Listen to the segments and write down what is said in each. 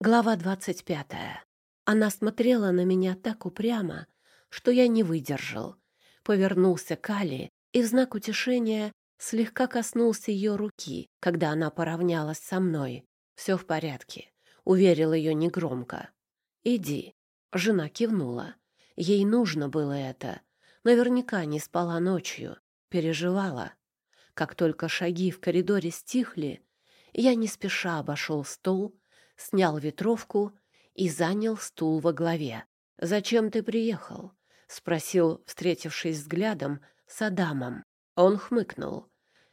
Глава двадцать пятая. Она смотрела на меня так упрямо, что я не выдержал. Повернулся к Али и в знак утешения слегка коснулся ее руки, когда она поравнялась со мной. «Все в порядке», — уверил ее негромко. «Иди». Жена кивнула. Ей нужно было это. Наверняка не спала ночью, переживала. Как только шаги в коридоре стихли, я не спеша обошел стол, снял ветровку и занял стул во главе. «Зачем ты приехал?» — спросил, встретившись взглядом с Адамом. Он хмыкнул,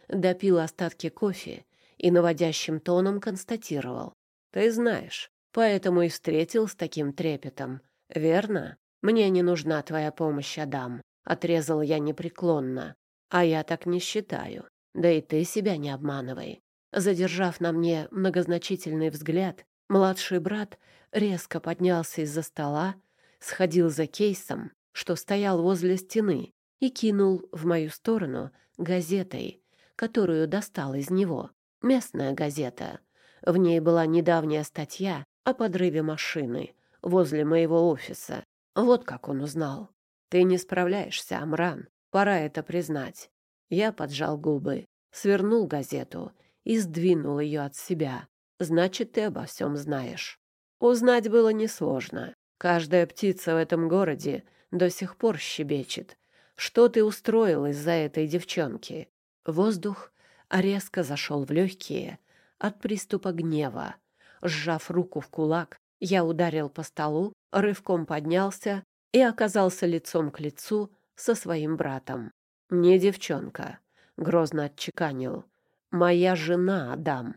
допил остатки кофе и наводящим тоном констатировал. «Ты знаешь, поэтому и встретил с таким трепетом, верно? Мне не нужна твоя помощь, Адам», — отрезал я непреклонно. «А я так не считаю. Да и ты себя не обманывай». Задержав на мне многозначительный взгляд, Младший брат резко поднялся из-за стола, сходил за кейсом, что стоял возле стены, и кинул в мою сторону газетой, которую достал из него. Местная газета. В ней была недавняя статья о подрыве машины возле моего офиса. Вот как он узнал. «Ты не справляешься, Амран. Пора это признать». Я поджал губы, свернул газету и сдвинул ее от себя. Значит, ты обо всем знаешь. Узнать было несложно. Каждая птица в этом городе до сих пор щебечет. Что ты устроил из-за этой девчонки? Воздух резко зашел в легкие от приступа гнева. Сжав руку в кулак, я ударил по столу, рывком поднялся и оказался лицом к лицу со своим братом. «Не девчонка», — грозно отчеканил. «Моя жена, Адам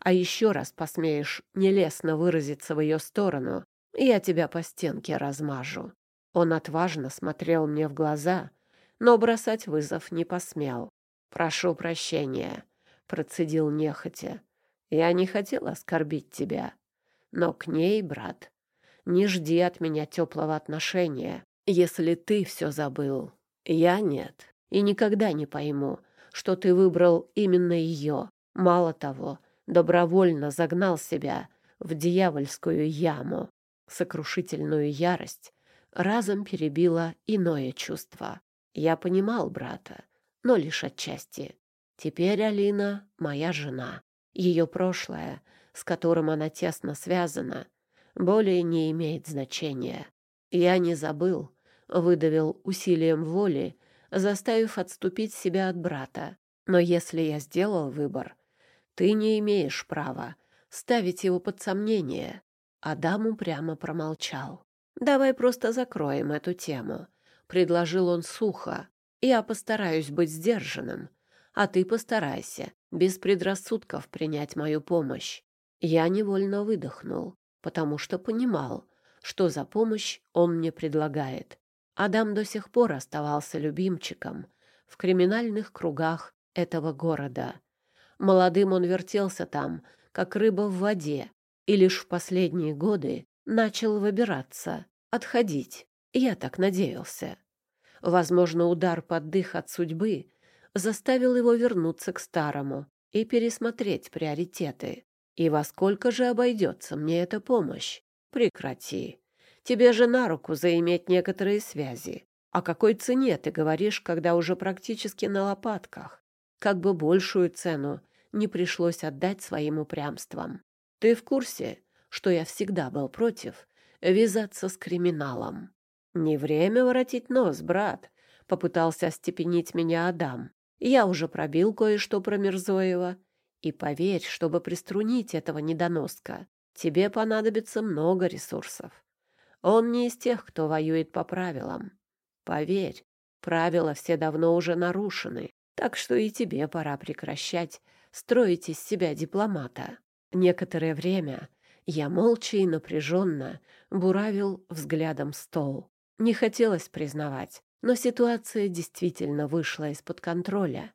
а еще раз посмеешь нелестно выразиться в ее сторону, я тебя по стенке размажу». Он отважно смотрел мне в глаза, но бросать вызов не посмел. «Прошу прощения», — процедил нехотя. «Я не хотел оскорбить тебя. Но к ней, брат, не жди от меня теплого отношения, если ты все забыл. Я нет, и никогда не пойму, что ты выбрал именно ее. Мало того, добровольно загнал себя в дьявольскую яму. Сокрушительную ярость разом перебила иное чувство. Я понимал брата, но лишь отчасти. Теперь Алина — моя жена. Ее прошлое, с которым она тесно связана, более не имеет значения. Я не забыл, выдавил усилием воли, заставив отступить себя от брата. Но если я сделал выбор, ты не имеешь права ставить его под сомнение. Адам упрямо промолчал. Давай просто закроем эту тему, предложил он сухо. Я постараюсь быть сдержанным, а ты постарайся без предрассудков принять мою помощь. Я невольно выдохнул, потому что понимал, что за помощь он мне предлагает. Адам до сих пор оставался любимчиком в криминальных кругах этого города. Молодым он вертелся там, как рыба в воде, и лишь в последние годы начал выбираться, отходить. Я так надеялся. Возможно, удар под дых от судьбы заставил его вернуться к старому и пересмотреть приоритеты. И во сколько же обойдется мне эта помощь? Прекрати. Тебе же на руку заиметь некоторые связи. О какой цене ты говоришь, когда уже практически на лопатках? Как бы большую цену не пришлось отдать своим упрямствам. Ты в курсе, что я всегда был против вязаться с криминалом? Не время воротить нос, брат, попытался остепенить меня Адам. Я уже пробил кое-что про Мирзоева. И поверь, чтобы приструнить этого недоноска, тебе понадобится много ресурсов. Он не из тех, кто воюет по правилам. Поверь, правила все давно уже нарушены, так что и тебе пора прекращать строить из себя дипломата. Некоторое время я молча и напряженно буравил взглядом стол. Не хотелось признавать, но ситуация действительно вышла из-под контроля.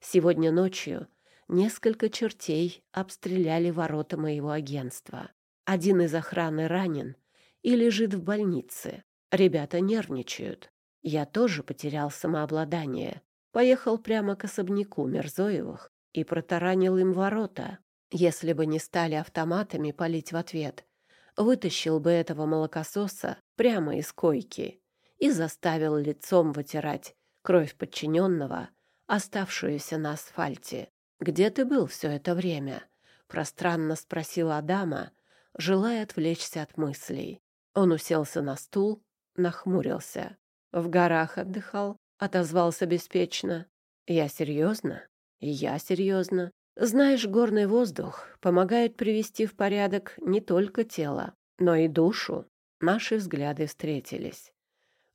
Сегодня ночью несколько чертей обстреляли ворота моего агентства. Один из охраны ранен и лежит в больнице. Ребята нервничают. Я тоже потерял самообладание поехал прямо к особняку Мерзоевых и протаранил им ворота. Если бы не стали автоматами палить в ответ, вытащил бы этого молокососа прямо из койки и заставил лицом вытирать кровь подчиненного, оставшуюся на асфальте. «Где ты был все это время?» — пространно спросил Адама, желая отвлечься от мыслей. Он уселся на стул, нахмурился. «В горах отдыхал», — отозвался беспечно. «Я серьезно?» «Я серьезно. Знаешь, горный воздух помогает привести в порядок не только тело, но и душу. Наши взгляды встретились.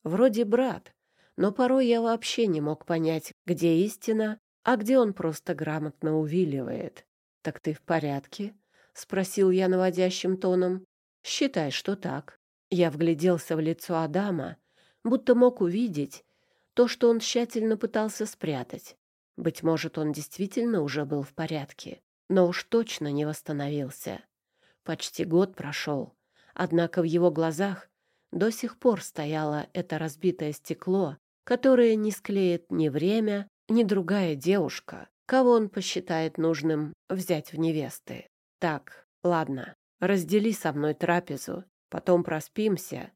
Вроде брат, но порой я вообще не мог понять, где истина, а где он просто грамотно увиливает. «Так ты в порядке?» — спросил я наводящим тоном. «Считай, что так». Я вгляделся в лицо Адама, будто мог увидеть то, что он тщательно пытался спрятать. Быть может, он действительно уже был в порядке, но уж точно не восстановился. Почти год прошел, однако в его глазах до сих пор стояло это разбитое стекло, которое не склеит ни время, ни другая девушка, кого он посчитает нужным взять в невесты. Так, ладно, раздели со мной трапезу, потом проспимся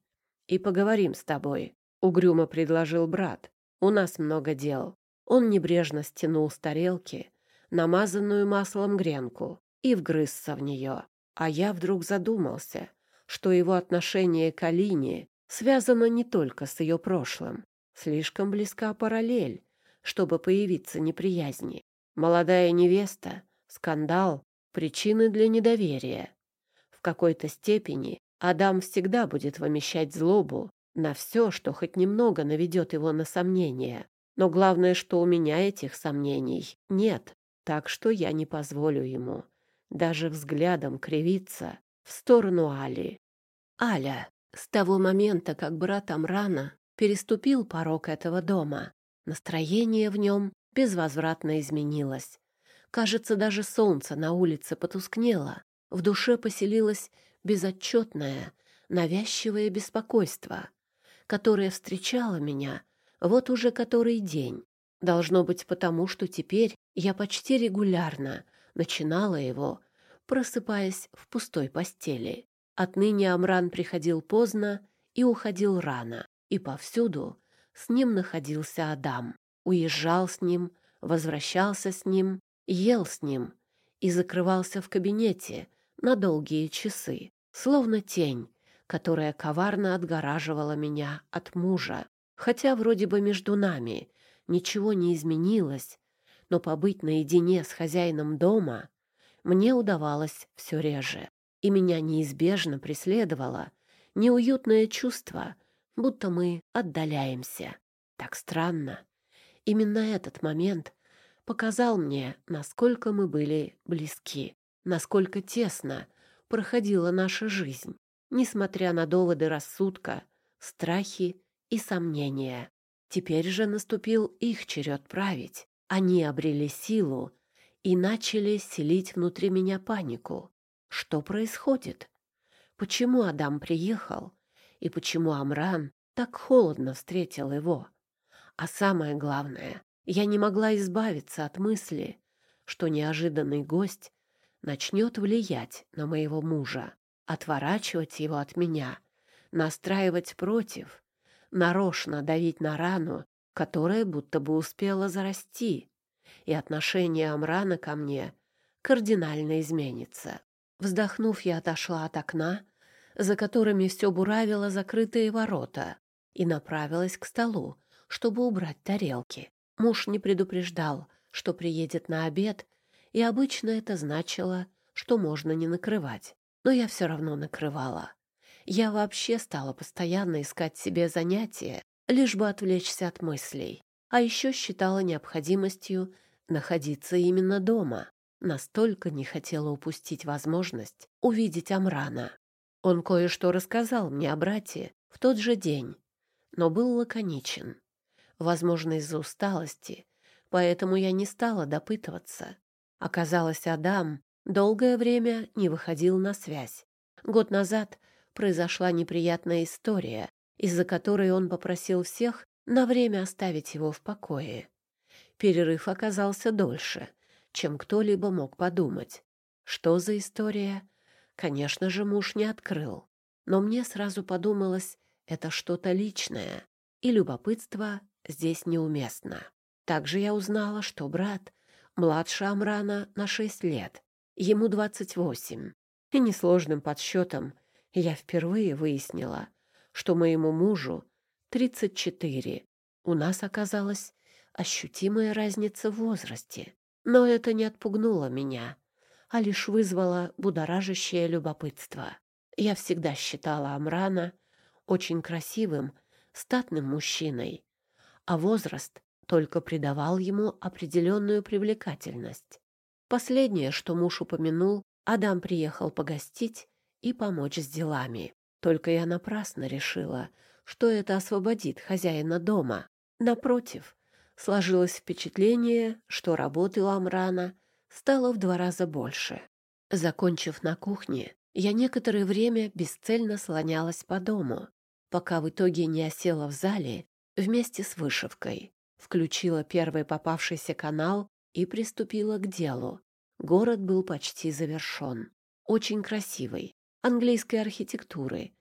и поговорим с тобой, — угрюмо предложил брат. У нас много дел. Он небрежно стянул с тарелки намазанную маслом гренку и вгрызся в нее. А я вдруг задумался, что его отношение к Алине связано не только с ее прошлым. Слишком близка параллель, чтобы появиться неприязни. Молодая невеста, скандал, причины для недоверия. В какой-то степени Адам всегда будет вымещать злобу на все, что хоть немного наведет его на сомнения. Но главное, что у меня этих сомнений нет, так что я не позволю ему даже взглядом кривиться в сторону Али. Аля, с того момента, как брат Амрана переступил порог этого дома, настроение в нем безвозвратно изменилось. Кажется, даже солнце на улице потускнело, в душе поселилось безотчетное, навязчивое беспокойство, которое встречало меня вот уже который день. Должно быть потому, что теперь я почти регулярно начинала его, просыпаясь в пустой постели. Отныне Амран приходил поздно и уходил рано, и повсюду с ним находился Адам. Уезжал с ним, возвращался с ним, ел с ним и закрывался в кабинете на долгие часы, словно тень, которая коварно отгораживала меня от мужа. Хотя вроде бы между нами ничего не изменилось, но побыть наедине с хозяином дома мне удавалось все реже, и меня неизбежно преследовало неуютное чувство, будто мы отдаляемся. Так странно. Именно этот момент показал мне, насколько мы были близки, насколько тесно проходила наша жизнь, несмотря на доводы рассудка, страхи и сомнения. Теперь же наступил их черед править. Они обрели силу и начали селить внутри меня панику. Что происходит? Почему Адам приехал? И почему Амран так холодно встретил его? А самое главное, я не могла избавиться от мысли, что неожиданный гость начнет влиять на моего мужа, отворачивать его от меня, настраивать против нарочно давить на рану, которая будто бы успела зарасти, и отношение Амрана ко мне кардинально изменится. Вздохнув, я отошла от окна, за которыми все буравило закрытые ворота, и направилась к столу, чтобы убрать тарелки. Муж не предупреждал, что приедет на обед, и обычно это значило, что можно не накрывать. Но я все равно накрывала. Я вообще стала постоянно искать себе занятия, лишь бы отвлечься от мыслей. А еще считала необходимостью находиться именно дома. Настолько не хотела упустить возможность увидеть Амрана. Он кое-что рассказал мне о брате в тот же день, но был лаконичен. Возможно, из-за усталости, поэтому я не стала допытываться. Оказалось, Адам долгое время не выходил на связь. Год назад произошла неприятная история, из-за которой он попросил всех на время оставить его в покое. Перерыв оказался дольше, чем кто-либо мог подумать. Что за история? Конечно же, муж не открыл. Но мне сразу подумалось, это что-то личное, и любопытство здесь неуместно. Также я узнала, что брат младше Амрана на шесть лет, ему двадцать восемь. И несложным подсчетом я впервые выяснила, что моему мужу тридцать четыре. У нас оказалась ощутимая разница в возрасте. Но это не отпугнуло меня, а лишь вызвало будоражащее любопытство. Я всегда считала Амрана очень красивым, статным мужчиной, а возраст только придавал ему определенную привлекательность. Последнее, что муж упомянул, Адам приехал погостить и помочь с делами. Только я напрасно решила, что это освободит хозяина дома. Напротив, сложилось впечатление, что работы у Амрана стало в два раза больше. Закончив на кухне, я некоторое время бесцельно слонялась по дому, пока в итоге не осела в зале вместе с вышивкой. Включила первый попавшийся канал и приступила к делу. Город был почти завершен. Очень красивый, английской архитектуры.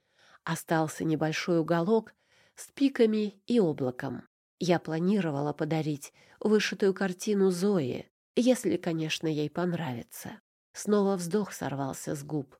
Остался небольшой уголок с пиками и облаком. Я планировала подарить вышитую картину Зои, если, конечно, ей понравится. Снова вздох сорвался с губ.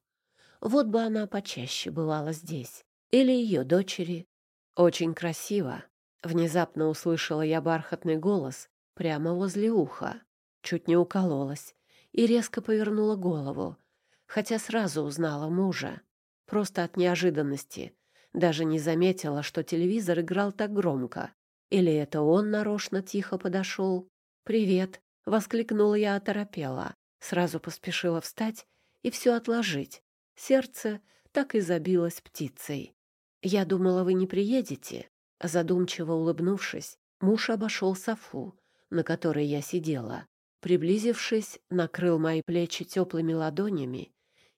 Вот бы она почаще бывала здесь. Или ее дочери. Очень красиво. Внезапно услышала я бархатный голос прямо возле уха. Чуть не укололась и резко повернула голову, хотя сразу узнала мужа. Просто от неожиданности. Даже не заметила, что телевизор играл так громко. Или это он нарочно тихо подошел? «Привет!» — воскликнула я оторопела. Сразу поспешила встать и все отложить. Сердце так и забилось птицей. «Я думала, вы не приедете». Задумчиво улыбнувшись, муж обошел софу, на которой я сидела. Приблизившись, накрыл мои плечи теплыми ладонями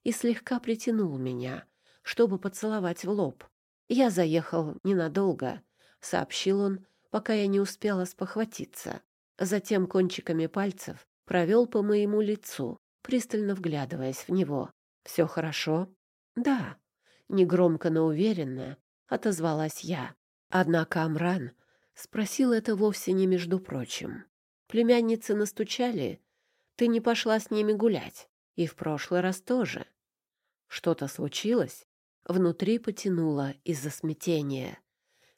и слегка притянул меня, чтобы поцеловать в лоб. «Я заехал ненадолго», — сообщил он, пока я не успела спохватиться. Затем кончиками пальцев провел по моему лицу, пристально вглядываясь в него. «Все хорошо?» «Да», — негромко, но уверенно отозвалась я. Однако Амран спросил это вовсе не между прочим. Племянницы настучали, ты не пошла с ними гулять, и в прошлый раз тоже. Что-то случилось? Внутри потянуло из-за смятения.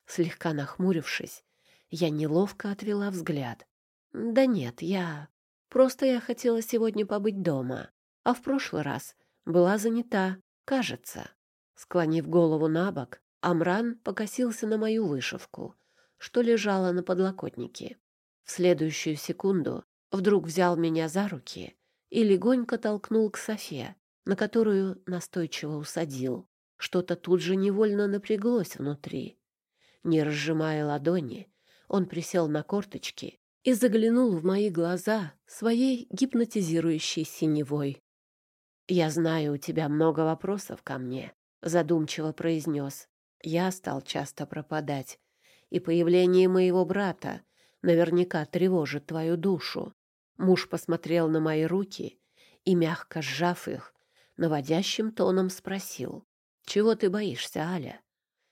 Слегка нахмурившись, я неловко отвела взгляд. «Да нет, я... Просто я хотела сегодня побыть дома, а в прошлый раз была занята, кажется». Склонив голову на бок, Амран покосился на мою вышивку, что лежала на подлокотнике. В следующую секунду вдруг взял меня за руки и легонько толкнул к Софе, на которую настойчиво усадил. Что-то тут же невольно напряглось внутри. Не разжимая ладони, он присел на корточки и заглянул в мои глаза своей гипнотизирующей синевой. «Я знаю, у тебя много вопросов ко мне», — задумчиво произнес. «Я стал часто пропадать, и появление моего брата наверняка тревожит твою душу». Муж посмотрел на мои руки и, мягко сжав их, наводящим тоном спросил. «Чего ты боишься, Аля?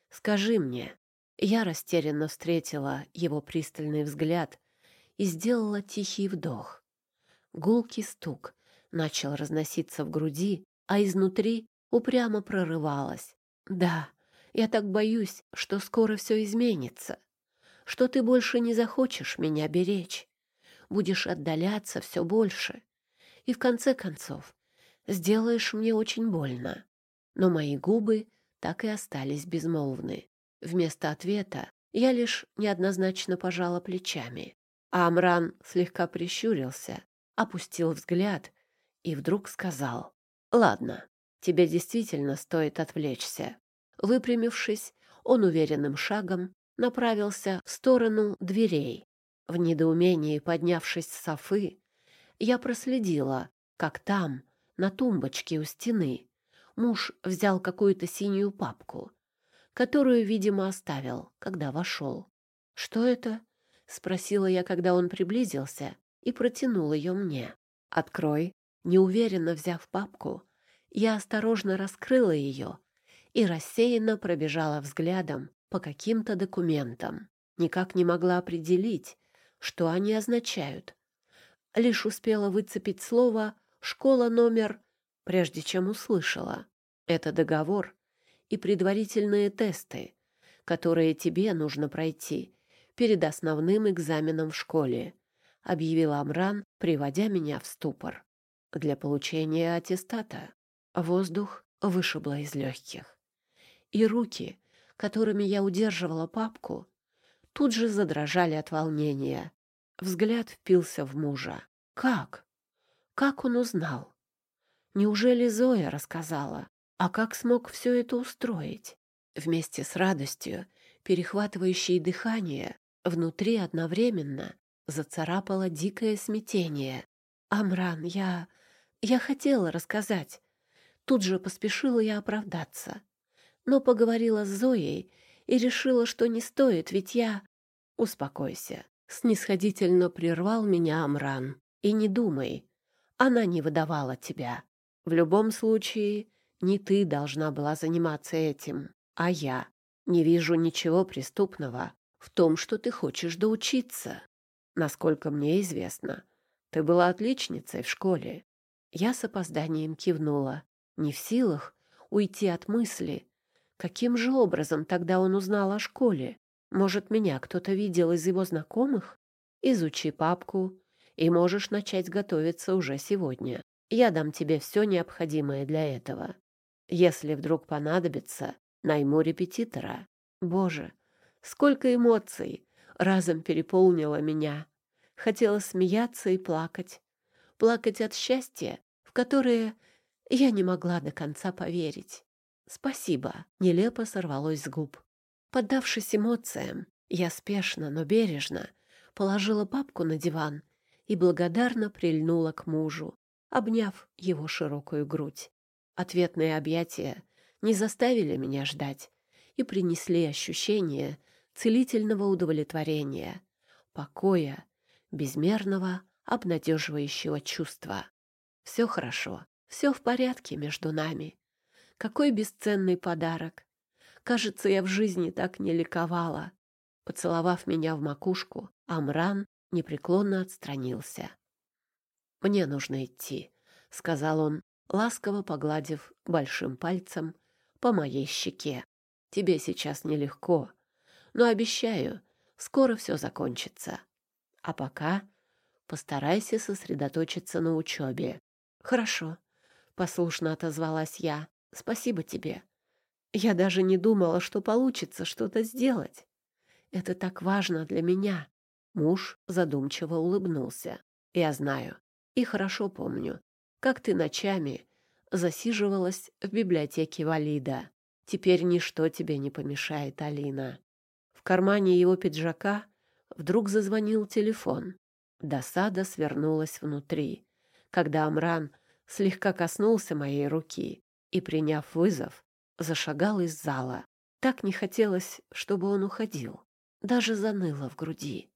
Скажи мне, я растерянно встретила его пристальный взгляд и сделала тихий вдох. Гулкий стук начал разноситься в груди, а изнутри упрямо прорывалось. «Да, я так боюсь, что скоро все изменится, что ты больше не захочешь меня беречь, будешь отдаляться все больше, и в конце концов сделаешь мне очень больно». Но мои губы так и остались безмолвны. Вместо ответа я лишь неоднозначно пожала плечами. А Амран слегка прищурился, опустил взгляд и вдруг сказал, «Ладно, тебе действительно стоит отвлечься». Выпрямившись, он уверенным шагом направился в сторону дверей. В недоумении поднявшись с софы, я проследила, как там, на тумбочке у стены, муж взял какую-то синюю папку которую, видимо, оставил, когда вошел. «Что это?» — спросила я, когда он приблизился, и протянул ее мне. «Открой». Неуверенно взяв папку, Я осторожно раскрыла ее и рассеянно пробежала взглядом по каким-то документам. Никак не могла определить, что они означают. Лишь успела выцепить слово «школа номер», прежде чем услышала. Это договор и предварительные тесты, которые тебе нужно пройти перед основным экзаменом в школе, объявил Амран, приводя меня в ступор. Для получения аттестата воздух вышибло из легких. И руки, которыми я удерживала папку, тут же задрожали от волнения. Взгляд впился в мужа. Как? Как он узнал? Неужели Зоя рассказала? А как смог все это устроить? Вместе с радостью, перехватывающей дыхание, внутри одновременно зацарапало дикое смятение. «Амран, я... я хотела рассказать». Тут же поспешила я оправдаться. Но поговорила с Зоей и решила, что не стоит, ведь я... «Успокойся», — снисходительно прервал меня Амран. «И не думай, она не выдавала тебя. В любом случае, не ты должна была заниматься этим, а я. Не вижу ничего преступного в том, что ты хочешь доучиться. Насколько мне известно, ты была отличницей в школе. Я с опозданием кивнула, не в силах уйти от мысли, каким же образом тогда он узнал о школе. Может, меня кто-то видел из его знакомых? Изучи папку, и можешь начать готовиться уже сегодня. Я дам тебе все необходимое для этого. Если вдруг понадобится, найму репетитора. Боже, сколько эмоций разом переполнило меня. Хотела смеяться и плакать. Плакать от счастья, в которое я не могла до конца поверить. «Спасибо», — нелепо сорвалось с губ. Поддавшись эмоциям, я спешно, но бережно положила папку на диван и благодарно прильнула к мужу, обняв его широкую грудь. Ответные объятия не заставили меня ждать и принесли ощущение целительного удовлетворения, покоя, безмерного обнадеживающего чувства. Все хорошо, все в порядке между нами. Какой бесценный подарок! Кажется, я в жизни так не ликовала. Поцеловав меня в макушку, Амран непреклонно отстранился. «Мне нужно идти», — сказал он, ласково погладив большим пальцем по моей щеке. «Тебе сейчас нелегко, но обещаю, скоро все закончится. А пока постарайся сосредоточиться на учебе». «Хорошо», — послушно отозвалась я. «Спасибо тебе. Я даже не думала, что получится что-то сделать. Это так важно для меня». Муж задумчиво улыбнулся. «Я знаю и хорошо помню, как ты ночами засиживалась в библиотеке Валида. Теперь ничто тебе не помешает, Алина». В кармане его пиджака вдруг зазвонил телефон. Досада свернулась внутри, когда Амран слегка коснулся моей руки и, приняв вызов, зашагал из зала. Так не хотелось, чтобы он уходил. Даже заныло в груди.